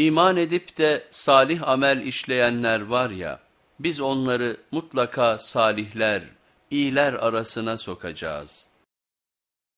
İman edip de salih amel işleyenler var ya, biz onları mutlaka salihler, iyiler arasına sokacağız.''